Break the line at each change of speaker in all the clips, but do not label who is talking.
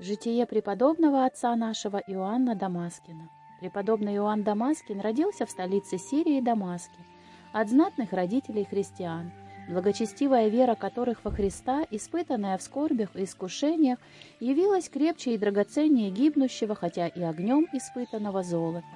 Житие преподобного отца нашего Иоанна Дамаскина. Преподобный Иоанн Дамаскин родился в столице Сирии Дамаске от знатных родителей христиан, благочестивая вера которых во Христа, испытанная в скорбях и искушениях, явилась крепче и драгоценнее гибнущего, хотя и огнем испытанного золота.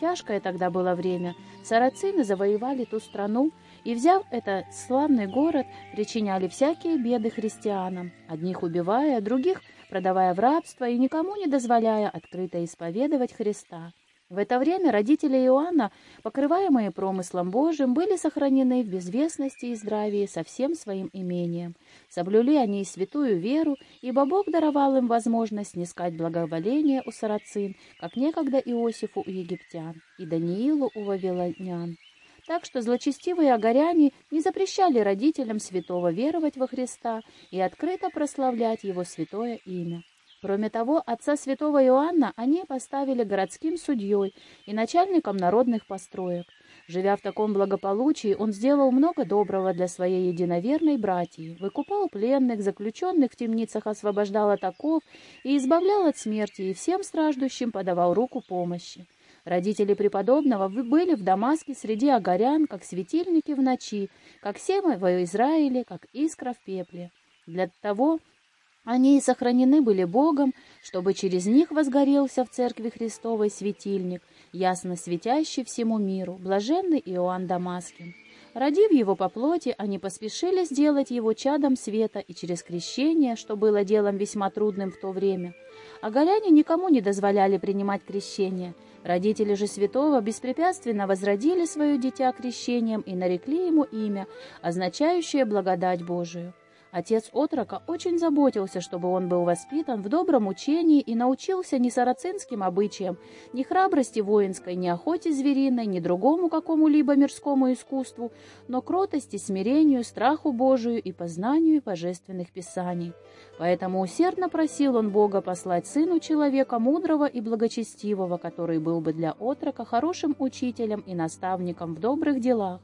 Тяжкое тогда было время. Сарацины завоевали ту страну, и, взяв этот славный город, причиняли всякие беды христианам, одних убивая, других продавая в рабство и никому не дозволяя открыто исповедовать Христа. В это время родители Иоанна, покрываемые промыслом Божьим, были сохранены в безвестности и здравии со всем своим имением. Соблюли они и святую веру, ибо Бог даровал им возможность снискать благоволение у сарацин, как некогда Иосифу у египтян и Даниилу у вавилонян. Так что злочестивые огоряне не запрещали родителям святого веровать во Христа и открыто прославлять его святое имя. Кроме того, отца святого Иоанна они поставили городским судьей и начальником народных построек. Живя в таком благополучии, он сделал много доброго для своей единоверной братьи, выкупал пленных, заключенных в темницах освобождал от оков и избавлял от смерти, и всем страждущим подавал руку помощи. Родители преподобного были в Дамаске среди агарян, как светильники в ночи, как семя в Израиле, как искра в пепле. Для того они и сохранены были Богом, чтобы через них возгорелся в Церкви Христовой светильник, ясно светящий всему миру, блаженный Иоанн Дамаскин. Родив его по плоти, они поспешили сделать его чадом света и через крещение, что было делом весьма трудным в то время. А голяне никому не дозволяли принимать крещение. Родители же святого беспрепятственно возродили свое дитя крещением и нарекли ему имя, означающее благодать Божию. Отец отрока очень заботился, чтобы он был воспитан в добром учении и научился ни сарацинским обычаям, ни храбрости воинской, ни охоте звериной, ни другому какому-либо мирскому искусству, но кротости, смирению, страху Божию и познанию божественных писаний. Поэтому усердно просил он Бога послать сыну человека мудрого и благочестивого, который был бы для отрока хорошим учителем и наставником в добрых делах,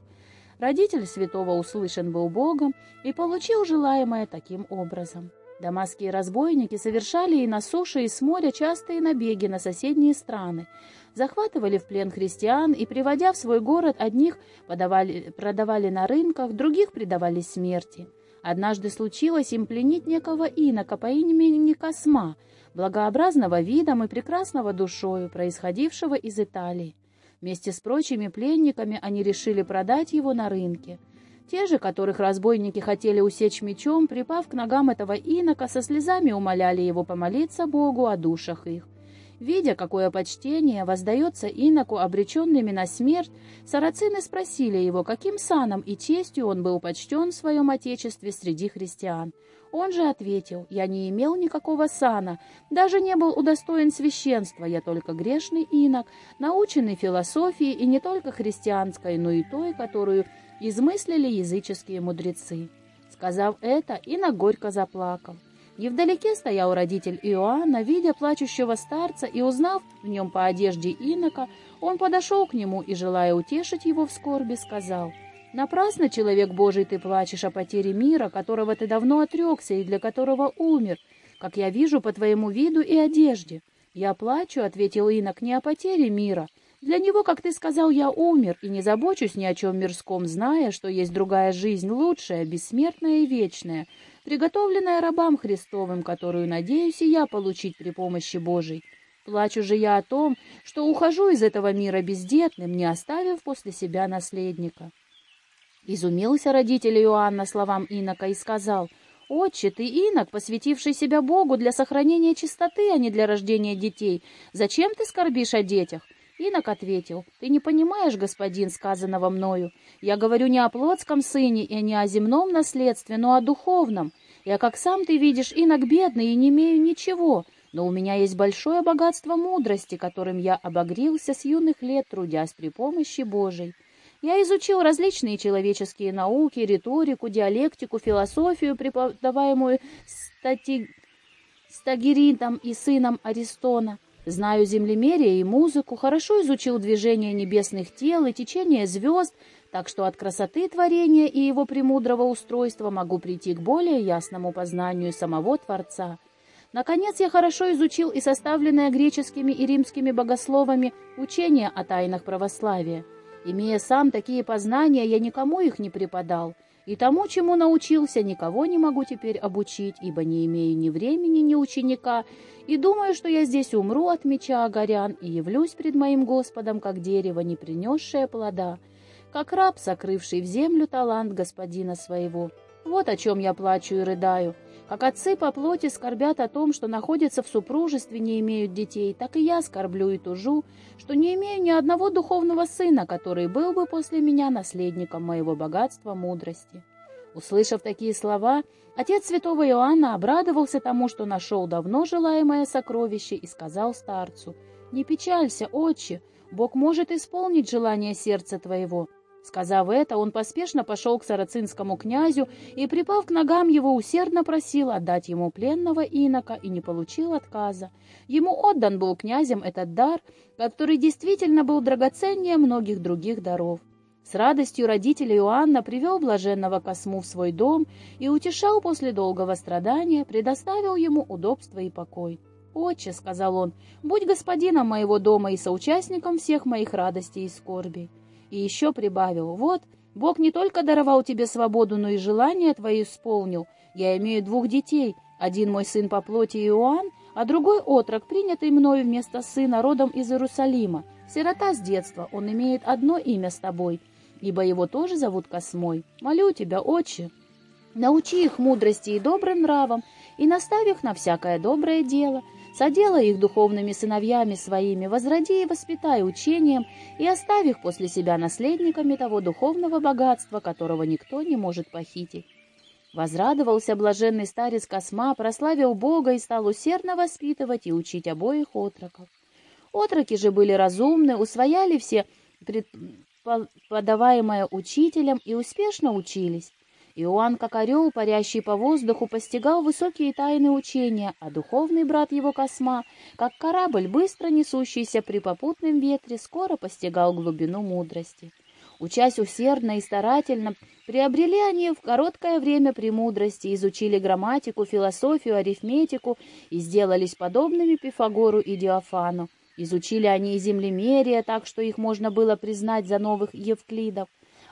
Родитель святого услышан был Богом и получил желаемое таким образом. Дамасские разбойники совершали и на суше, и с моря частые набеги на соседние страны, захватывали в плен христиан и, приводя в свой город, одних подавали, продавали на рынках, других предавали смерти. Однажды случилось им пленить некого инока по имени Косма, благообразного видом и прекрасного душою, происходившего из Италии. Вместе с прочими пленниками они решили продать его на рынке. Те же, которых разбойники хотели усечь мечом, припав к ногам этого инока, со слезами умоляли его помолиться Богу о душах их. Видя, какое почтение воздается иноку, обреченными на смерть, сарацины спросили его, каким саном и честью он был почтен в своем отечестве среди христиан. Он же ответил, «Я не имел никакого сана, даже не был удостоен священства, я только грешный инок, наученный философии и не только христианской, но и той, которую измыслили языческие мудрецы». Сказав это, инок горько заплакал. Невдалеке стоял родитель Иоанна, видя плачущего старца и узнав в нем по одежде инока, он подошел к нему и, желая утешить его в скорби, сказал — Напрасно, человек Божий, ты плачешь о потере мира, которого ты давно отрекся и для которого умер, как я вижу по твоему виду и одежде. Я плачу, — ответил инок, — не о потере мира. Для него, как ты сказал, я умер и не забочусь ни о чем мирском, зная, что есть другая жизнь, лучшая, бессмертная и вечная, приготовленная рабам Христовым, которую надеюсь и я получить при помощи Божией. Плачу же я о том, что ухожу из этого мира бездетным, не оставив после себя наследника. Изумился родитель Иоанна словам инока и сказал, «Отче, ты инок, посвятивший себя Богу для сохранения чистоты, а не для рождения детей. Зачем ты скорбишь о детях?» Инок ответил, «Ты не понимаешь, господин, сказанного мною. Я говорю не о плотском сыне и не о земном наследстве, но о духовном. Я, как сам ты видишь, инок бедный и не имею ничего, но у меня есть большое богатство мудрости, которым я обогрился с юных лет, трудясь при помощи Божией. Я изучил различные человеческие науки, риторику, диалектику, философию, преподаваемую стати... Стагиритом и сыном Аристона. Знаю землемерие и музыку, хорошо изучил движение небесных тел и течение звезд, так что от красоты творения и его премудрого устройства могу прийти к более ясному познанию самого Творца. Наконец я хорошо изучил и составленное греческими и римскими богословами учение о тайнах православия. Имея сам такие познания, я никому их не преподал, и тому, чему научился, никого не могу теперь обучить, ибо не имею ни времени, ни ученика, и думаю, что я здесь умру от меча огорян и явлюсь пред моим Господом, как дерево, не принесшее плода, как раб, сокрывший в землю талант господина своего. Вот о чем я плачу и рыдаю. Как отцы по плоти скорбят о том, что находятся в супружестве, не имеют детей, так и я скорблю и тужу, что не имею ни одного духовного сына, который был бы после меня наследником моего богатства мудрости. Услышав такие слова, отец святого Иоанна обрадовался тому, что нашел давно желаемое сокровище, и сказал старцу, «Не печалься, отче, Бог может исполнить желание сердца твоего». Сказав это, он поспешно пошел к сарацинскому князю и, припав к ногам его, усердно просил отдать ему пленного инока и не получил отказа. Ему отдан был князем этот дар, который действительно был драгоценнее многих других даров. С радостью родитель Иоанна привел блаженного Косму в свой дом и утешал после долгого страдания, предоставил ему удобство и покой. «Отче», — сказал он, — «будь господином моего дома и соучастником всех моих радостей и скорбей». И еще прибавил, вот, Бог не только даровал тебе свободу, но и желание твое исполнил. Я имею двух детей, один мой сын по плоти Иоанн, а другой отрок, принятый мною вместо сына родом из Иерусалима. Сирота с детства, он имеет одно имя с тобой, ибо его тоже зовут Космой. Молю тебя, отче, научи их мудрости и добрым нравам, и наставь их на всякое доброе дело, Соделай их духовными сыновьями своими, возроди и воспитай учением, и оставь их после себя наследниками того духовного богатства, которого никто не может похитить. Возрадовался блаженный старец Косма, прославил Бога и стал усердно воспитывать и учить обоих отроков. Отроки же были разумны, усвояли все подаваемое учителем и успешно учились. Иоанн, как орел, парящий по воздуху, постигал высокие тайны учения, а духовный брат его Косма, как корабль, быстро несущийся при попутном ветре, скоро постигал глубину мудрости. Учась усердно и старательно, приобрели они в короткое время премудрости, изучили грамматику, философию, арифметику и сделались подобными Пифагору и Диофану. Изучили они и землемерие, так что их можно было признать за новых Евклидов.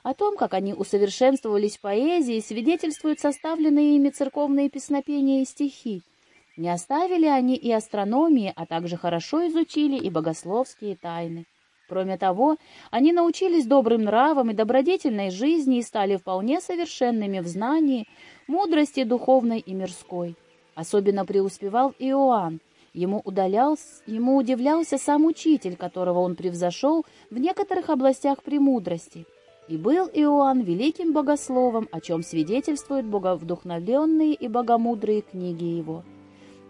О том, как они усовершенствовались в поэзии, свидетельствуют составленные ими церковные песнопения и стихи. Не оставили они и астрономии, а также хорошо изучили и богословские тайны. Кроме того, они научились добрым нравам и добродетельной жизни и стали вполне совершенными в знании, мудрости духовной и мирской. Особенно преуспевал Иоанн. Ему, удалялся, ему удивлялся сам учитель, которого он превзошел в некоторых областях премудрости – и был Иоанн великим богословом, о чем свидетельствуют боговдухновленные и богомудрые книги его.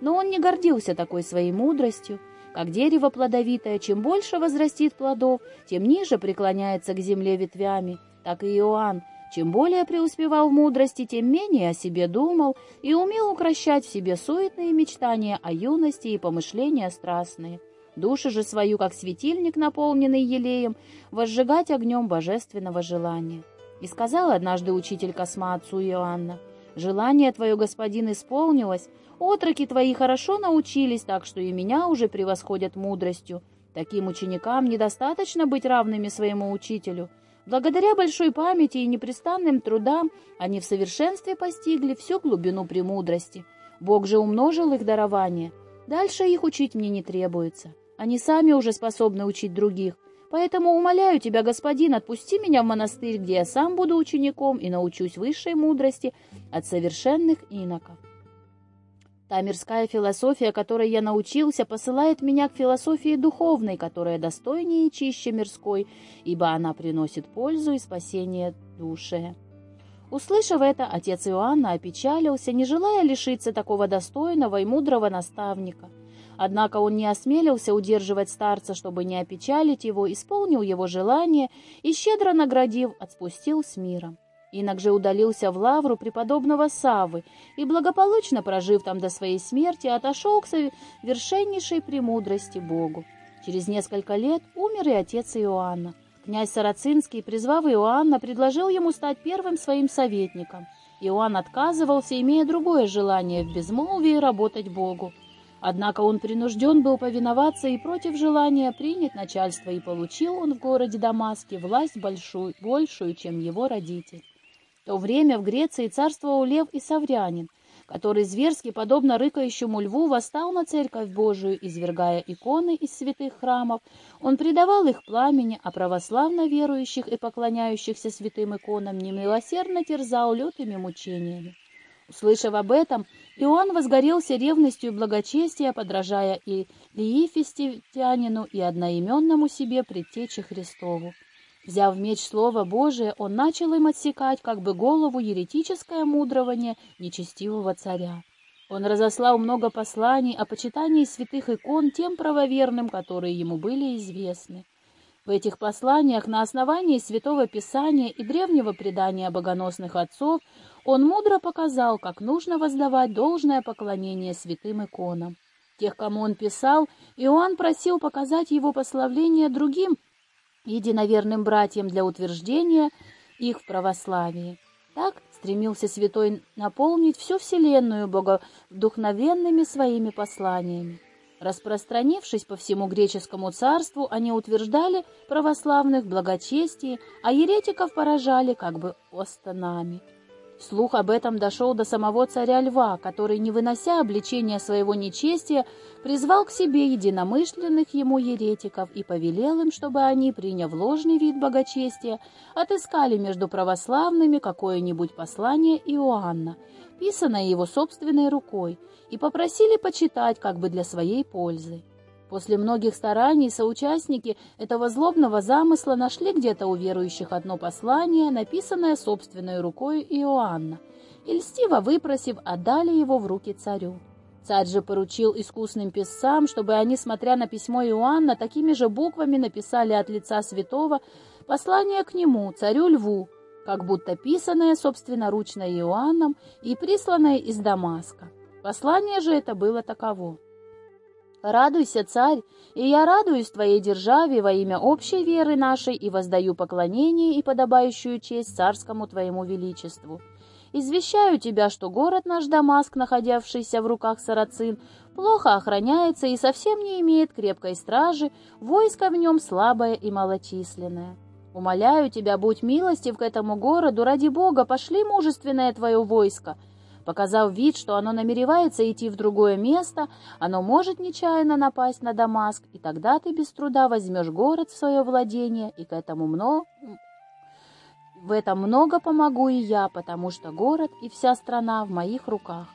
Но он не гордился такой своей мудростью. Как дерево плодовитое, чем больше возрастит плодов, тем ниже преклоняется к земле ветвями, так и Иоанн, чем более преуспевал в мудрости, тем менее о себе думал и умел укращать в себе суетные мечтания о юности и помышления страстные. Душу же свою, как светильник, наполненный елеем, возжигать огнем божественного желания. И сказал однажды учитель Косма отцу Иоанна, «Желание твое, господин, исполнилось, отроки твои хорошо научились, так что и меня уже превосходят мудростью. Таким ученикам недостаточно быть равными своему учителю. Благодаря большой памяти и непрестанным трудам они в совершенстве постигли всю глубину премудрости. Бог же умножил их дарование. Дальше их учить мне не требуется». Они сами уже способны учить других. Поэтому умоляю тебя, господин, отпусти меня в монастырь, где я сам буду учеником и научусь высшей мудрости от совершенных иноков. Та мирская философия, которой я научился, посылает меня к философии духовной, которая достойнее и чище мирской, ибо она приносит пользу и спасение душе. Услышав это, отец Иоанна опечалился, не желая лишиться такого достойного и мудрого наставника – Однако он не осмелился удерживать старца, чтобы не опечалить его, исполнил его желание и, щедро наградив, отпустил с миром. Инок же удалился в лавру преподобного Савы и, благополучно прожив там до своей смерти, отошел к совершеннейшей премудрости Богу. Через несколько лет умер и отец Иоанна. Князь Сарацинский, призвав Иоанна, предложил ему стать первым своим советником – Иоанн отказывался, имея другое желание в безмолвии работать Богу. Однако он принужден был повиноваться и против желания принять начальство, и получил он в городе Дамаске власть большую, большую, чем его родитель. В то время в Греции царствовал Лев и Саврянин, который зверски, подобно рыкающему льву, восстал на церковь Божию, извергая иконы из святых храмов. Он предавал их пламени, а православно верующих и поклоняющихся святым иконам немилосердно терзал лютыми мучениями. Услышав об этом, Иоанн возгорелся ревностью и благочестия, подражая и Лиифеститянину, и одноименному себе предтече Христову. Взяв меч Слова Божие, он начал им отсекать как бы голову еретическое мудрование нечестивого царя. Он разослал много посланий о почитании святых икон тем правоверным, которые ему были известны. В этих посланиях на основании Святого Писания и древнего предания богоносных отцов он мудро показал, как нужно воздавать должное поклонение святым иконам. Тех, кому он писал, Иоанн просил показать его пославление другим единоверным братьям для утверждения их в православии. Так стремился святой наполнить всю вселенную боговдухновенными своими посланиями. Распространившись по всему греческому царству, они утверждали православных благочестие, а еретиков поражали как бы останами. Слух об этом дошел до самого царя Льва, который, не вынося обличения своего нечестия, призвал к себе единомышленных ему еретиков и повелел им, чтобы они, приняв ложный вид богочестия, отыскали между православными какое-нибудь послание Иоанна, писанное его собственной рукой, и попросили почитать как бы для своей пользы. После многих стараний соучастники этого злобного замысла нашли где-то у верующих одно послание, написанное собственной рукой Иоанна, и льстиво выпросив, отдали его в руки царю. Царь же поручил искусным писцам, чтобы они, смотря на письмо Иоанна, такими же буквами написали от лица святого послание к нему, царю Льву, как будто писанное собственноручно Иоанном и присланное из Дамаска. Послание же это было таково. Радуйся, царь, и я радуюсь твоей державе во имя общей веры нашей и воздаю поклонение и подобающую честь царскому твоему величеству. Извещаю тебя, что город наш Дамаск, находившийся в руках сарацин, плохо охраняется и совсем не имеет крепкой стражи, войско в нем слабое и малочисленное. Умоляю тебя, будь милостив к этому городу, ради Бога, пошли мужественное твое войско, Показав вид, что оно намеревается идти в другое место, оно может нечаянно напасть на Дамаск, и тогда ты без труда возьмешь город в свое владение, и к этому много... В этом много помогу и я, потому что город и вся страна в моих руках.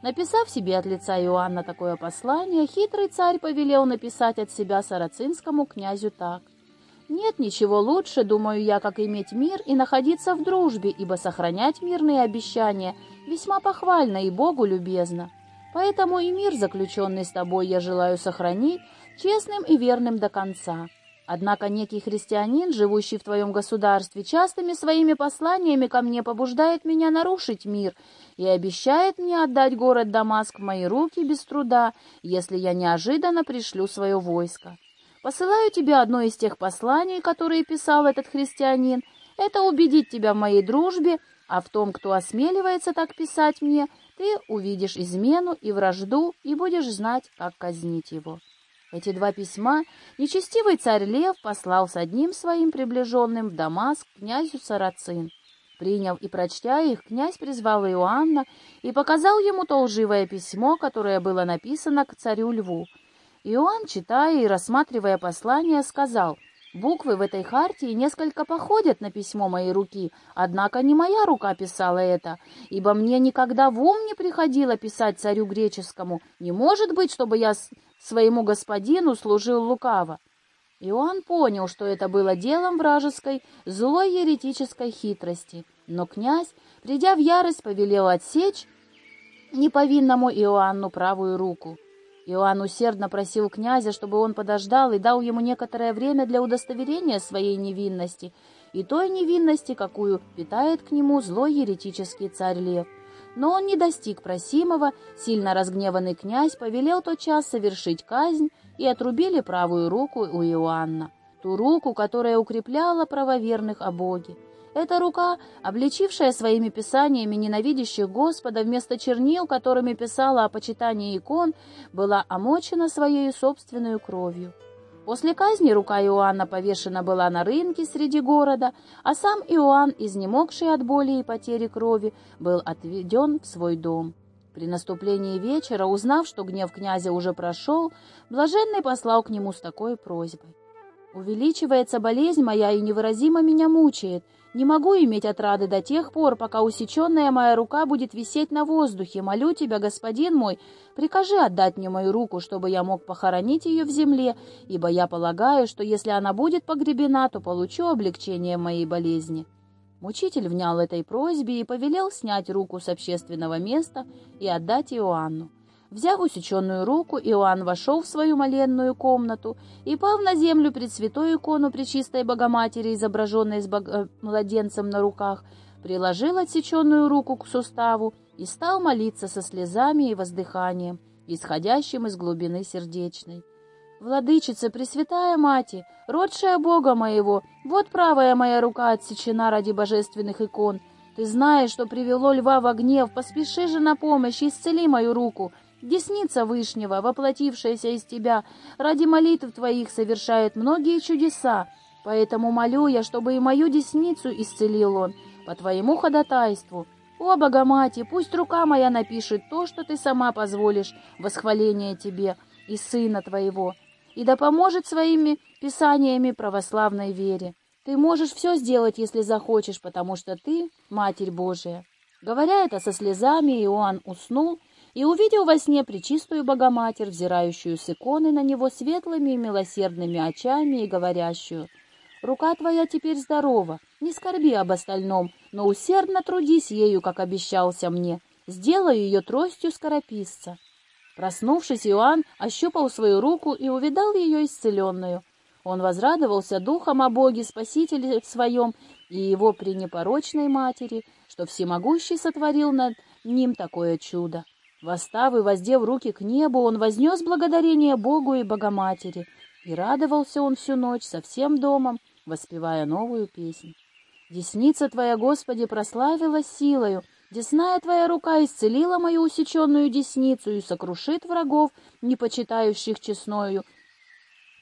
Написав себе от лица Иоанна такое послание, хитрый царь повелел написать от себя сарацинскому князю так. Нет ничего лучше, думаю я, как иметь мир и находиться в дружбе, ибо сохранять мирные обещания весьма похвально и Богу любезно. Поэтому и мир, заключенный с тобой, я желаю сохранить честным и верным до конца. Однако некий христианин, живущий в твоем государстве, частыми своими посланиями ко мне побуждает меня нарушить мир и обещает мне отдать город Дамаск в мои руки без труда, если я неожиданно пришлю свое войско. Посылаю тебе одно из тех посланий, которые писал этот христианин. Это убедить тебя в моей дружбе, а в том, кто осмеливается так писать мне, ты увидишь измену и вражду и будешь знать, как казнить его». Эти два письма нечестивый царь Лев послал с одним своим приближенным в Дамаск князю Сарацин. Приняв и прочтя их, князь призвал Иоанна и показал ему то лживое письмо, которое было написано к царю Льву, Иоанн, читая и рассматривая послание, сказал, «Буквы в этой хартии несколько походят на письмо моей руки, однако не моя рука писала это, ибо мне никогда в ум не приходило писать царю греческому. Не может быть, чтобы я своему господину служил лукаво». Иоанн понял, что это было делом вражеской, злой еретической хитрости, но князь, придя в ярость, повелел отсечь неповинному Иоанну правую руку. Иоанн усердно просил князя, чтобы он подождал и дал ему некоторое время для удостоверения своей невинности и той невинности, какую питает к нему злой еретический царь Лев. Но он не достиг просимого, сильно разгневанный князь повелел тот час совершить казнь и отрубили правую руку у Иоанна, ту руку, которая укрепляла правоверных о Боге. Эта рука, обличившая своими писаниями ненавидящих Господа вместо чернил, которыми писала о почитании икон, была омочена своей собственной кровью. После казни рука Иоанна повешена была на рынке среди города, а сам Иоанн, изнемогший от боли и потери крови, был отведен в свой дом. При наступлении вечера, узнав, что гнев князя уже прошел, блаженный послал к нему с такой просьбой. «Увеличивается болезнь моя и невыразимо меня мучает. Не могу иметь отрады до тех пор, пока усеченная моя рука будет висеть на воздухе. Молю тебя, господин мой, прикажи отдать мне мою руку, чтобы я мог похоронить ее в земле, ибо я полагаю, что если она будет погребена, то получу облегчение моей болезни». Мучитель внял этой просьбе и повелел снять руку с общественного места и отдать Иоанну. Взяв усеченную руку, Иоанн вошел в свою моленную комнату и, пав на землю пред святой икону Пречистой Богоматери, изображенной с бог... Э, младенцем на руках, приложил отсеченную руку к суставу и стал молиться со слезами и воздыханием, исходящим из глубины сердечной. «Владычица, Пресвятая Мати, родшая Бога моего, вот правая моя рука отсечена ради божественных икон. Ты знаешь, что привело льва в гнев, поспеши же на помощь, исцели мою руку, Десница Вышнего, воплотившаяся из тебя, ради молитв твоих совершает многие чудеса, поэтому молю я, чтобы и мою десницу исцелил он по твоему ходатайству. О, Богомати, пусть рука моя напишет то, что ты сама позволишь, восхваление тебе и сына твоего, и да поможет своими писаниями православной вере. Ты можешь все сделать, если захочешь, потому что ты — Матерь Божия». Говоря это со слезами, Иоанн уснул, и увидел во сне пречистую Богоматерь, взирающую с иконы на него светлыми и милосердными очами и говорящую, «Рука твоя теперь здорова, не скорби об остальном, но усердно трудись ею, как обещался мне, сделаю ее тростью скорописца». Проснувшись, Иоанн ощупал свою руку и увидал ее исцеленную. Он возрадовался духом о Боге, Спасителе своем и его пренепорочной матери, что всемогущий сотворил над ним такое чудо. Восстав и воздев руки к небу, он вознес благодарение Богу и Богоматери, и радовался он всю ночь со всем домом, воспевая новую песнь. «Десница Твоя, Господи, прославилась силою, десная Твоя рука исцелила мою усеченную десницу и сокрушит врагов, не почитающих честною,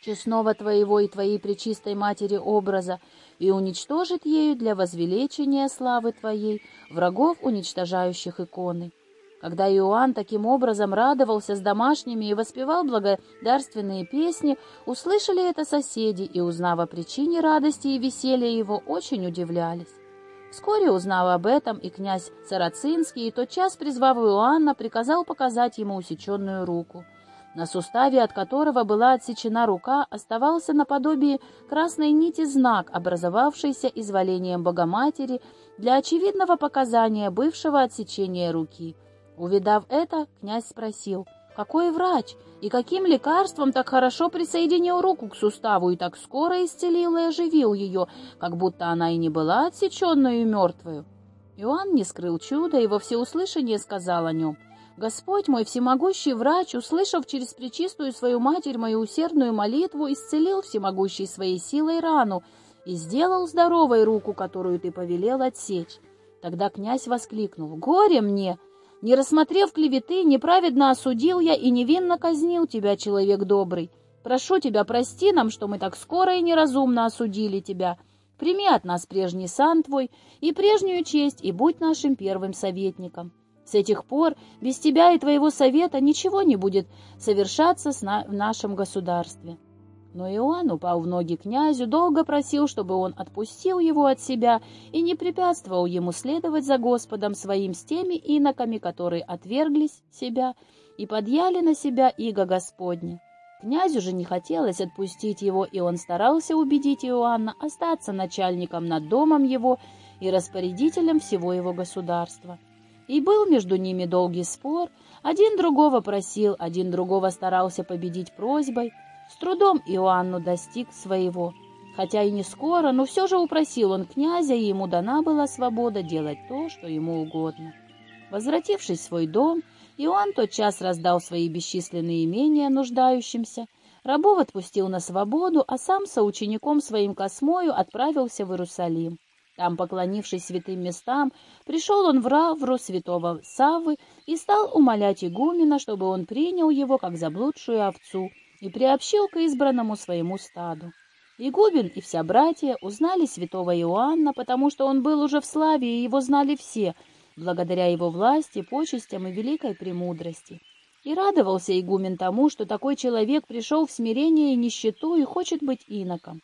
честного Твоего и Твоей пречистой Матери образа, и уничтожит ею для возвеличения славы Твоей врагов, уничтожающих иконы». Когда Иоанн таким образом радовался с домашними и воспевал благодарственные песни, услышали это соседи и, узнав о причине радости и веселья его, очень удивлялись. Вскоре узнав об этом, и князь Сарацинский, и тотчас, призвав Иоанна, приказал показать ему усеченную руку. На суставе, от которого была отсечена рука, оставался наподобие красной нити знак, образовавшийся изволением Богоматери для очевидного показания бывшего отсечения руки — Увидав это, князь спросил, какой врач и каким лекарством так хорошо присоединил руку к суставу и так скоро исцелил и оживил ее, как будто она и не была отсеченную и мертвую. Иоанн не скрыл чуда и во всеуслышание сказал о нем. «Господь мой всемогущий врач, услышав через причистую свою матерь мою усердную молитву, исцелил всемогущей своей силой рану и сделал здоровой руку, которую ты повелел отсечь». Тогда князь воскликнул «Горе мне!» Не рассмотрев клеветы, неправедно осудил я и невинно казнил тебя, человек добрый. Прошу тебя, прости нам, что мы так скоро и неразумно осудили тебя. Прими от нас прежний сан твой и прежнюю честь, и будь нашим первым советником. С этих пор без тебя и твоего совета ничего не будет совершаться в нашем государстве». Но Иоанн, упал в ноги князю, долго просил, чтобы он отпустил его от себя и не препятствовал ему следовать за Господом своим с теми иноками, которые отверглись себя и подъяли на себя иго Господне. Князю же не хотелось отпустить его, и он старался убедить Иоанна остаться начальником над домом его и распорядителем всего его государства. И был между ними долгий спор, один другого просил, один другого старался победить просьбой, с трудом Иоанну достиг своего. Хотя и не скоро, но все же упросил он князя, и ему дана была свобода делать то, что ему угодно. Возвратившись в свой дом, Иоанн тотчас раздал свои бесчисленные имения нуждающимся, рабов отпустил на свободу, а сам со учеником своим Космою отправился в Иерусалим. Там, поклонившись святым местам, пришел он в Равру святого Саввы и стал умолять игумена, чтобы он принял его как заблудшую овцу и приобщил к избранному своему стаду. Игумен и вся братья узнали святого Иоанна, потому что он был уже в славе, и его знали все, благодаря его власти, почестям и великой премудрости. И радовался игумен тому, что такой человек пришел в смирение и нищету и хочет быть иноком.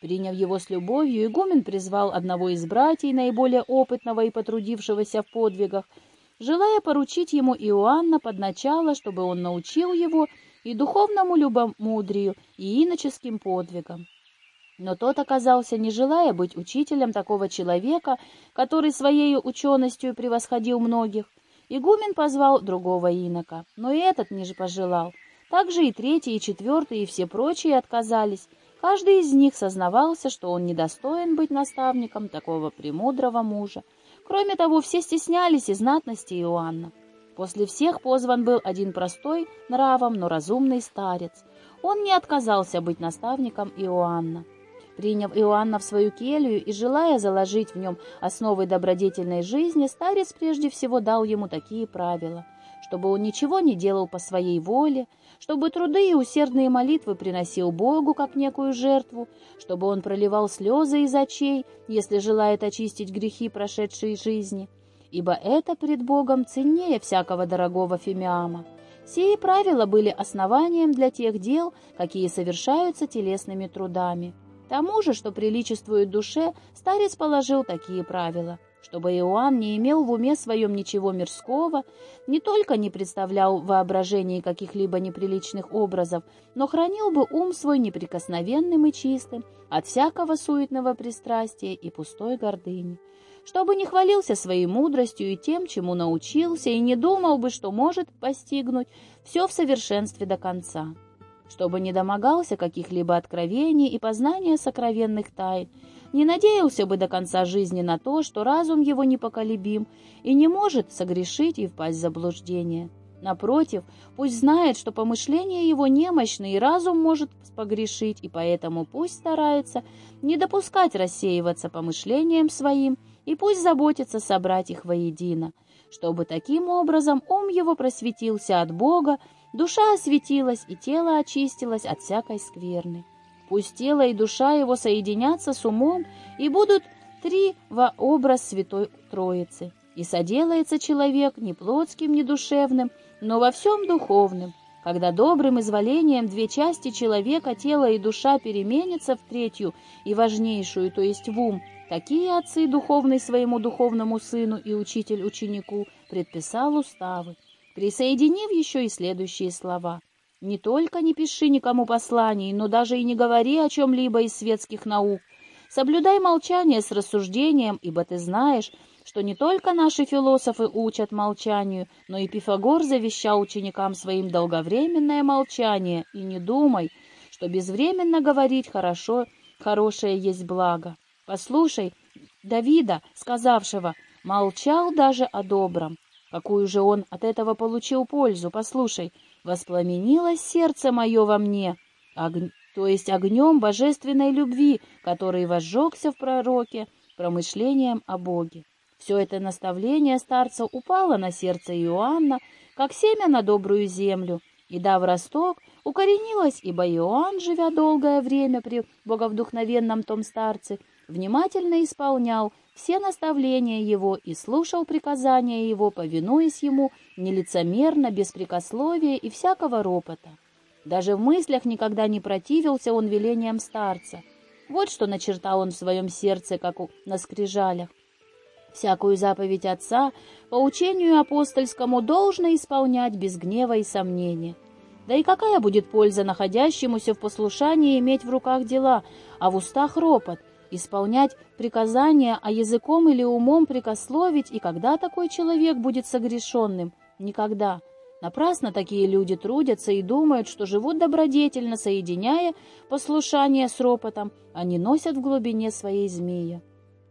Приняв его с любовью, игумен призвал одного из братьев, наиболее опытного и потрудившегося в подвигах, желая поручить ему Иоанна под начало, чтобы он научил его и духовному любомудрию, и иноческим подвигам. Но тот оказался, не желая быть учителем такого человека, который своей ученостью превосходил многих. Игумен позвал другого инока, но и этот не пожелал. Также и третий, и четвертый, и все прочие отказались, Каждый из них сознавался, что он недостоин быть наставником такого премудрого мужа. Кроме того, все стеснялись и знатности Иоанна. После всех позван был один простой, нравом, но разумный старец. Он не отказался быть наставником Иоанна. Приняв Иоанна в свою келью и желая заложить в нем основы добродетельной жизни, старец прежде всего дал ему такие правила – чтобы он ничего не делал по своей воле, чтобы труды и усердные молитвы приносил Богу как некую жертву, чтобы он проливал слезы из очей, если желает очистить грехи прошедшей жизни, ибо это пред Богом ценнее всякого дорогого фимиама. Сие правила были основанием для тех дел, какие совершаются телесными трудами. Тому же, что приличествует душе, старец положил такие правила — чтобы Иоанн не имел в уме своем ничего мирского, не только не представлял в воображении каких-либо неприличных образов, но хранил бы ум свой неприкосновенным и чистым от всякого суетного пристрастия и пустой гордыни, чтобы не хвалился своей мудростью и тем, чему научился, и не думал бы, что может постигнуть все в совершенстве до конца, чтобы не домогался каких-либо откровений и познания сокровенных тайн, не надеялся бы до конца жизни на то, что разум его непоколебим и не может согрешить и впасть в заблуждение. Напротив, пусть знает, что помышления его немощны, и разум может погрешить, и поэтому пусть старается не допускать рассеиваться помышлениям своим, и пусть заботится собрать их воедино, чтобы таким образом ум его просветился от Бога, душа осветилась и тело очистилось от всякой скверны. Пусть тело и душа его соединятся с умом и будут три во образ Святой Троицы. И соделается человек не плотским, не душевным, но во всем духовным. Когда добрым изволением две части человека, тело и душа переменятся в третью и важнейшую, то есть в ум, такие отцы, духовный своему духовному сыну и учитель ученику, предписал уставы, присоединив еще и следующие слова. Не только не пиши никому посланий, но даже и не говори о чем-либо из светских наук. Соблюдай молчание с рассуждением, ибо ты знаешь, что не только наши философы учат молчанию, но и Пифагор завещал ученикам своим долговременное молчание, и не думай, что безвременно говорить хорошо, хорошее есть благо. Послушай Давида, сказавшего, молчал даже о добром. Какую же он от этого получил пользу? Послушай, воспламенилось сердце мое во мне, огн... то есть огнем божественной любви, который возжегся в пророке, промышлением о Боге. Все это наставление старца упало на сердце Иоанна, как семя на добрую землю, и, дав росток, укоренилось, ибо Иоанн, живя долгое время при боговдухновенном том старце, внимательно исполнял все наставления его и слушал приказания его, повинуясь ему нелицемерно, без прикословия и всякого ропота. Даже в мыслях никогда не противился он велениям старца. Вот что начертал он в своем сердце, как на скрижалях. Всякую заповедь отца по учению апостольскому должно исполнять без гнева и сомнения. Да и какая будет польза находящемуся в послушании иметь в руках дела, а в устах ропот, исполнять приказания, а языком или умом прикословить, и когда такой человек будет согрешенным? Никогда. Напрасно такие люди трудятся и думают, что живут добродетельно, соединяя послушание с ропотом, они носят в глубине своей змея.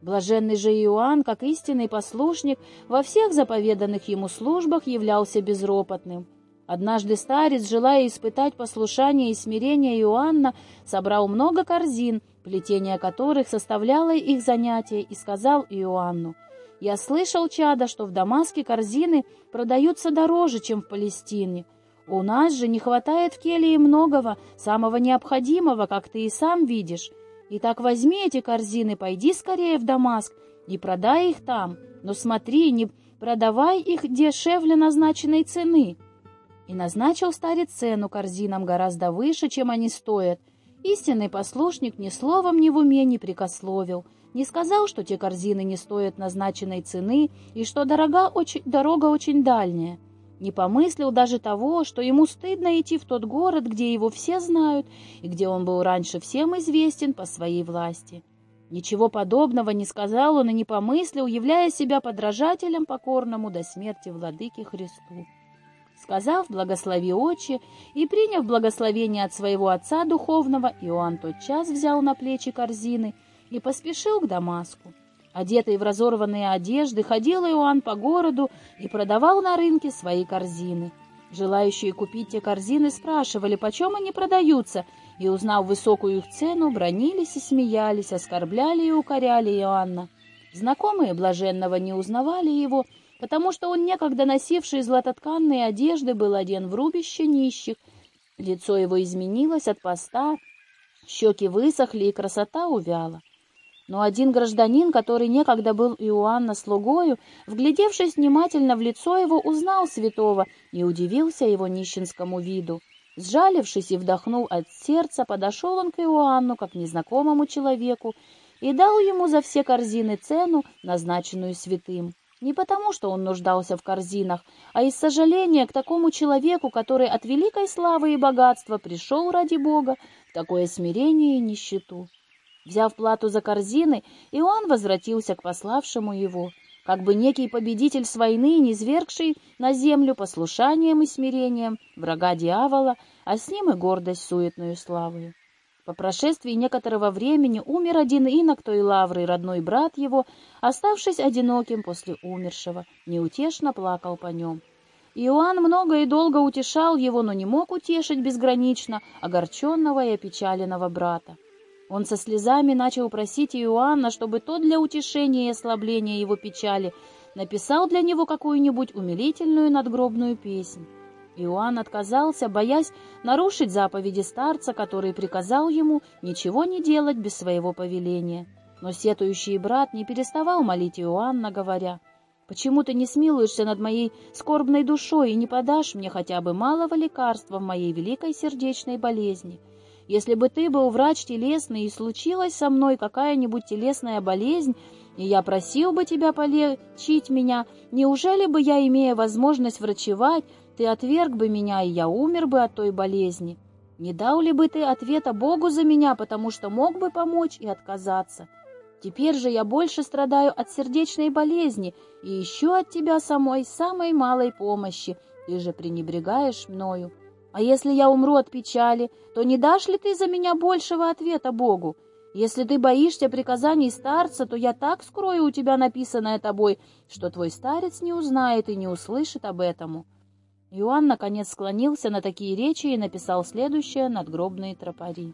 Блаженный же Иоанн, как истинный послушник, во всех заповеданных ему службах являлся безропотным. Однажды старец, желая испытать послушание и смирение Иоанна, собрал много корзин, плетение которых составляло их занятие, и сказал Иоанну, «Я слышал, чада, что в Дамаске корзины продаются дороже, чем в Палестине. У нас же не хватает в Келии многого, самого необходимого, как ты и сам видишь. Итак, возьми эти корзины, пойди скорее в Дамаск и продай их там, но смотри, не продавай их дешевле назначенной цены». И назначил старец цену корзинам гораздо выше, чем они стоят, Истинный послушник ни словом, ни в уме не прикословил, не сказал, что те корзины не стоят назначенной цены и что дорога очень, дорога очень дальняя. Не помыслил даже того, что ему стыдно идти в тот город, где его все знают и где он был раньше всем известен по своей власти. Ничего подобного не сказал он и не помыслил, являя себя подражателем покорному до смерти владыке Христу. Сказав «благослови очи» и приняв благословение от своего отца духовного, Иоанн тотчас взял на плечи корзины и поспешил к Дамаску. Одетый в разорванные одежды, ходил Иоанн по городу и продавал на рынке свои корзины. Желающие купить те корзины спрашивали, почем они продаются, и, узнав высокую их цену, бронились и смеялись, оскорбляли и укоряли Иоанна. Знакомые блаженного не узнавали его, потому что он, некогда носивший златотканные одежды, был оден в рубище нищих. Лицо его изменилось от поста, щеки высохли, и красота увяла. Но один гражданин, который некогда был Иоанна слугою, вглядевшись внимательно в лицо его, узнал святого и удивился его нищенскому виду. Сжалившись и вдохнув от сердца, подошел он к Иоанну, как незнакомому человеку, и дал ему за все корзины цену, назначенную святым. Не потому, что он нуждался в корзинах, а из сожаления к такому человеку, который от великой славы и богатства пришел ради Бога в такое смирение и нищету. Взяв плату за корзины, Иоанн возвратился к пославшему его, как бы некий победитель с войны, низвергший на землю послушанием и смирением врага дьявола, а с ним и гордость суетную славою. По прошествии некоторого времени умер один инок той лавры, родной брат его, оставшись одиноким после умершего, неутешно плакал по нем. Иоанн много и долго утешал его, но не мог утешить безгранично огорченного и опечаленного брата. Он со слезами начал просить Иоанна, чтобы тот для утешения и ослабления его печали написал для него какую-нибудь умилительную надгробную песнь. Иоанн отказался, боясь нарушить заповеди старца, который приказал ему ничего не делать без своего повеления. Но сетующий брат не переставал молить Иоанна, говоря, «Почему ты не смилуешься над моей скорбной душой и не подашь мне хотя бы малого лекарства в моей великой сердечной болезни? Если бы ты был врач телесный и случилась со мной какая-нибудь телесная болезнь, и я просил бы тебя полечить меня, неужели бы я, имея возможность врачевать, ты отверг бы меня, и я умер бы от той болезни. Не дал ли бы ты ответа Богу за меня, потому что мог бы помочь и отказаться? Теперь же я больше страдаю от сердечной болезни и ищу от тебя самой самой малой помощи. Ты же пренебрегаешь мною. А если я умру от печали, то не дашь ли ты за меня большего ответа Богу? Если ты боишься приказаний старца, то я так скрою у тебя написанное тобой, что твой старец не узнает и не услышит об этому». Иоанн, наконец, склонился на такие речи и написал следующее надгробные тропари.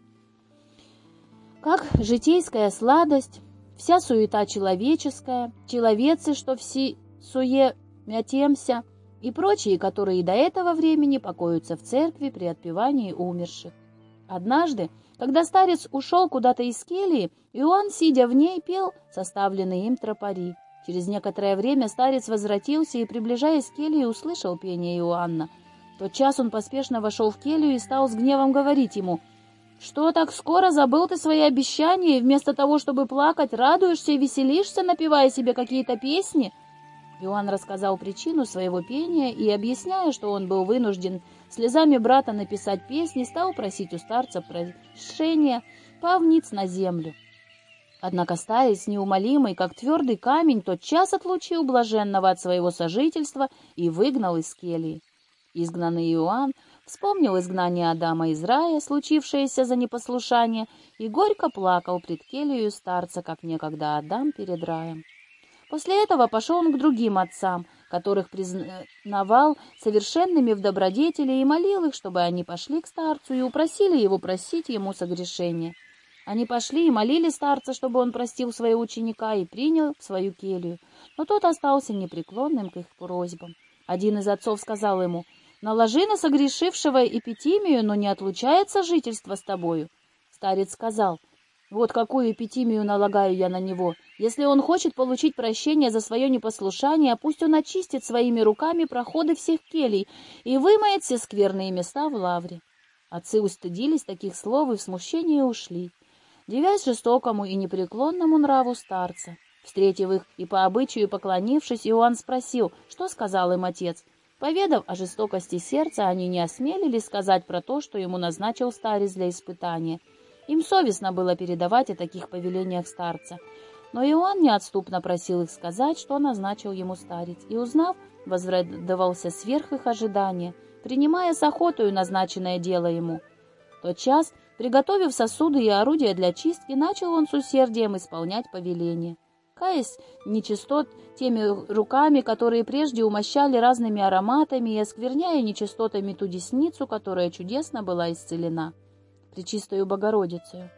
«Как житейская сладость, вся суета человеческая, человецы, что все суе мятемся, и прочие, которые до этого времени покоятся в церкви при отпевании умерших. Однажды, когда старец ушел куда-то из келии, Иоанн, сидя в ней, пел составленные им тропари. Через некоторое время старец возвратился и, приближаясь к келии, услышал пение Иоанна. Тот час он поспешно вошел в келью и стал с гневом говорить ему, «Что, так скоро забыл ты свои обещания, и вместо того, чтобы плакать, радуешься и веселишься, напевая себе какие-то песни?» Иоанн рассказал причину своего пения и, объясняя, что он был вынужден слезами брата написать песни, стал просить у старца прощения, пав ниц на землю. Однако старец, неумолимый, как твердый камень, тотчас отлучил блаженного от своего сожительства и выгнал из келии. Изгнанный Иоанн вспомнил изгнание Адама из рая, случившееся за непослушание, и горько плакал пред келью старца, как некогда Адам перед раем. После этого пошел он к другим отцам, которых признавал совершенными в добродетели, и молил их, чтобы они пошли к старцу и упросили его просить ему согрешения. Они пошли и молили старца, чтобы он простил своего ученика и принял в свою келью, но тот остался непреклонным к их просьбам. Один из отцов сказал ему, «Наложи на согрешившего эпитимию, но не отлучается жительство с тобою». Старец сказал, «Вот какую эпитимию налагаю я на него. Если он хочет получить прощение за свое непослушание, пусть он очистит своими руками проходы всех келей и вымоет все скверные места в лавре». Отцы устыдились таких слов и в смущении ушли девясь жестокому и непреклонному нраву старца. Встретив их и по обычаю поклонившись, Иоанн спросил, что сказал им отец. Поведав о жестокости сердца, они не осмелились сказать про то, что ему назначил старец для испытания. Им совестно было передавать о таких повелениях старца. Но Иоанн неотступно просил их сказать, что назначил ему старец, и, узнав, возрадовался сверх их ожидания, принимая с охотою назначенное дело ему. тот час Приготовив сосуды и орудия для чистки, начал он с усердием исполнять повеление. Каясь нечистот теми руками, которые прежде умощали разными ароматами и оскверняя нечистотами ту десницу, которая чудесно была исцелена. Пречистою Богородицею.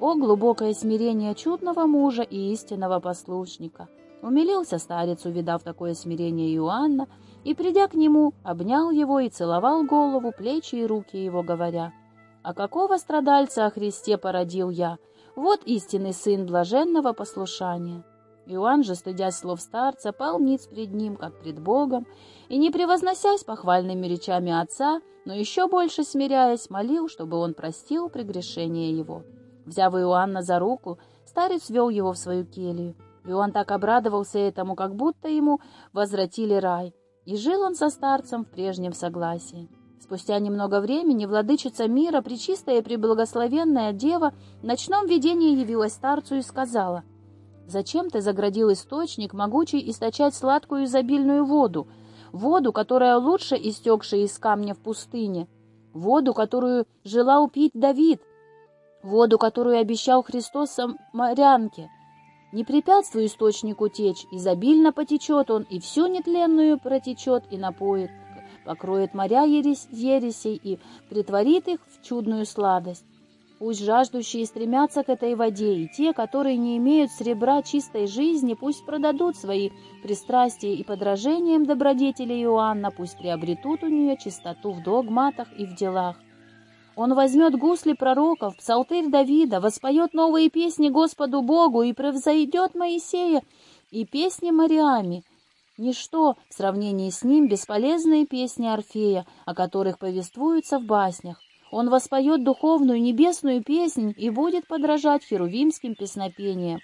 О, глубокое смирение чудного мужа и истинного послушника! Умилился старец, увидав такое смирение Иоанна, и, придя к нему, обнял его и целовал голову, плечи и руки его, говоря — а какого страдальца о Христе породил я? Вот истинный сын блаженного послушания. Иоанн же, стыдясь слов старца, пал ниц пред ним, как пред Богом, и, не превозносясь похвальными речами отца, но еще больше смиряясь, молил, чтобы он простил прегрешение его. Взяв Иоанна за руку, старец вел его в свою келью. И он так обрадовался этому, как будто ему возвратили рай, и жил он со старцем в прежнем согласии. Спустя немного времени владычица мира, пречистая и преблагословенная дева, в ночном видении явилась старцу и сказала, «Зачем ты заградил источник, могучий источать сладкую изобильную воду, воду, которая лучше истекшая из камня в пустыне, воду, которую желал пить Давид, воду, которую обещал Христос самарянке? Не препятствуй источнику течь, изобильно потечет он, и всю нетленную протечет и напоит» покроет моря ересь, ересей и притворит их в чудную сладость. Пусть жаждущие стремятся к этой воде, и те, которые не имеют сребра чистой жизни, пусть продадут свои пристрастия и подражением добродетели Иоанна, пусть приобретут у нее чистоту в догматах и в делах. Он возьмет гусли пророков, псалтырь Давида, воспоет новые песни Господу Богу и превзойдет Моисея и песни Мариами — Ничто в сравнении с ним бесполезные песни Орфея, о которых повествуются в баснях. Он воспоет духовную небесную песнь и будет подражать херувимским песнопениям.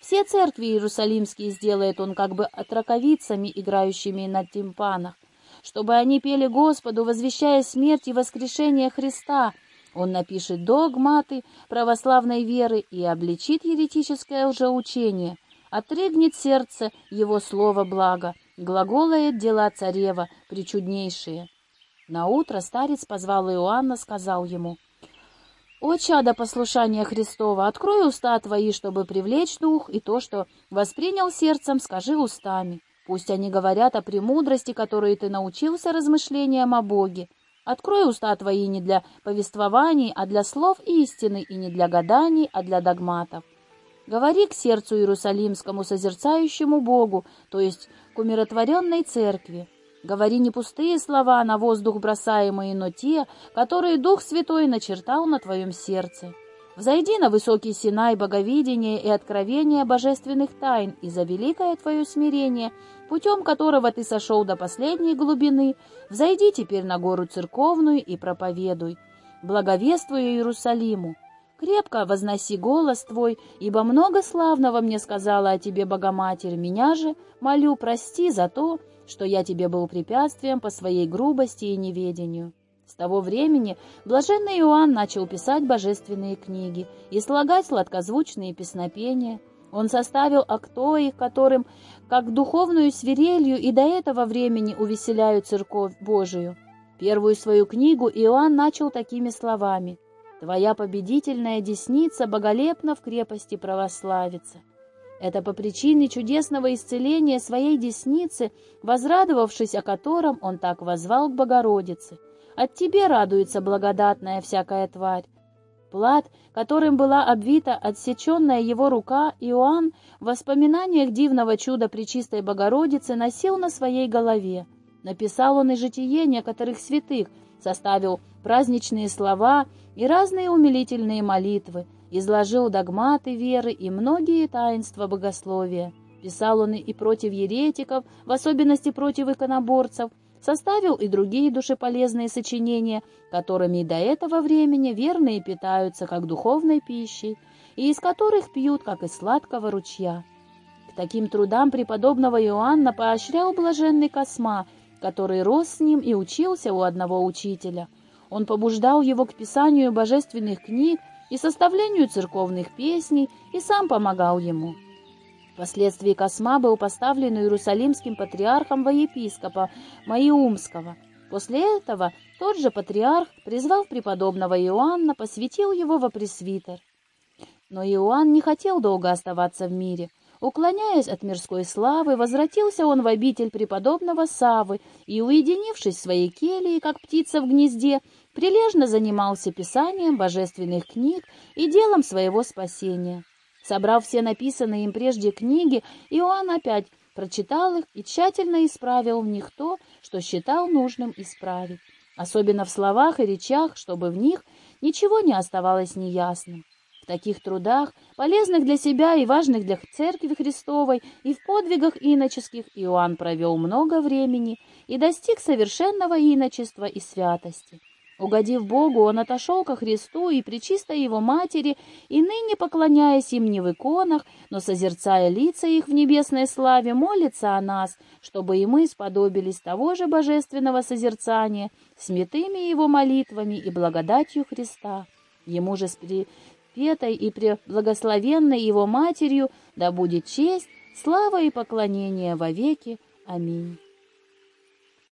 Все церкви иерусалимские сделает он как бы отраковицами, играющими на тимпанах, чтобы они пели Господу, возвещая смерть и воскрешение Христа. Он напишет догматы православной веры и обличит еретическое лжеучение отрыгнет сердце его слово благо, глаголает дела царева причуднейшие. Наутро старец позвал Иоанна, сказал ему, «О, чадо послушания Христова, открой уста твои, чтобы привлечь дух, и то, что воспринял сердцем, скажи устами. Пусть они говорят о премудрости, которой ты научился размышлениям о Боге. Открой уста твои не для повествований, а для слов истины, и не для гаданий, а для догматов. Говори к сердцу Иерусалимскому созерцающему Богу, то есть к умиротворенной церкви. Говори не пустые слова на воздух бросаемые, но те, которые Дух Святой начертал на твоем сердце. Взойди на высокий Синай боговидения и откровения божественных тайн и за великое твое смирение, путем которого ты сошел до последней глубины, взойди теперь на гору церковную и проповедуй. Благовествуй Иерусалиму, Крепко возноси голос твой, ибо много славного мне сказала о тебе Богоматерь. Меня же, молю, прости за то, что я тебе был препятствием по своей грубости и неведению». С того времени блаженный Иоанн начал писать божественные книги и слагать сладкозвучные песнопения. Он составил актои, которым, как духовную свирелью, и до этого времени увеселяют церковь Божию. Первую свою книгу Иоанн начал такими словами Твоя победительная десница боголепна в крепости православица. Это по причине чудесного исцеления своей десницы, возрадовавшись о котором он так возвал к Богородице. От тебе радуется благодатная всякая тварь. плат, которым была обвита отсеченная его рука, Иоанн в воспоминаниях дивного чуда Пречистой Богородицы носил на своей голове. Написал он и житие некоторых святых, составил праздничные слова и разные умилительные молитвы, изложил догматы веры и многие таинства богословия. Писал он и против еретиков, в особенности против иконоборцев, составил и другие душеполезные сочинения, которыми и до этого времени верные питаются как духовной пищей, и из которых пьют, как из сладкого ручья. К таким трудам преподобного Иоанна поощрял блаженный Косма, который рос с ним и учился у одного учителя. Он побуждал его к писанию божественных книг и составлению церковных песней, и сам помогал ему. Впоследствии Косма был поставлен иерусалимским патриархом во епископа Маиумского. После этого тот же патриарх, призвав преподобного Иоанна, посвятил его во пресвитер. Но Иоанн не хотел долго оставаться в мире. Уклоняясь от мирской славы, возвратился он в обитель преподобного Савы и, уединившись в своей келье, как птица в гнезде, прилежно занимался писанием божественных книг и делом своего спасения. Собрав все написанные им прежде книги, Иоанн опять прочитал их и тщательно исправил в них то, что считал нужным исправить, особенно в словах и речах, чтобы в них ничего не оставалось неясным. В таких трудах, полезных для себя и важных для Церкви Христовой, и в подвигах иноческих Иоанн провел много времени и достиг совершенного иночества и святости. Угодив Богу, он отошел ко Христу и причистой Его Матери, и ныне, поклоняясь им не в иконах, но созерцая лица их в небесной славе, молится о нас, чтобы и мы сподобились того же божественного созерцания, святыми Его молитвами и благодатью Христа. Ему же с припетой и преблагословенной Его Матерью да будет честь, слава и поклонение вовеки. Аминь.